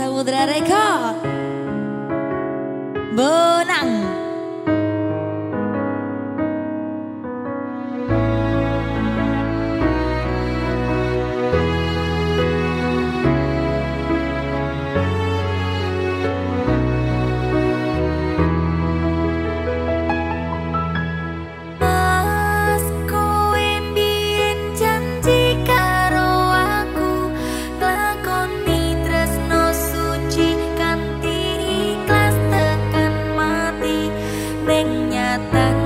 Samudra Reka Bonang mengatakan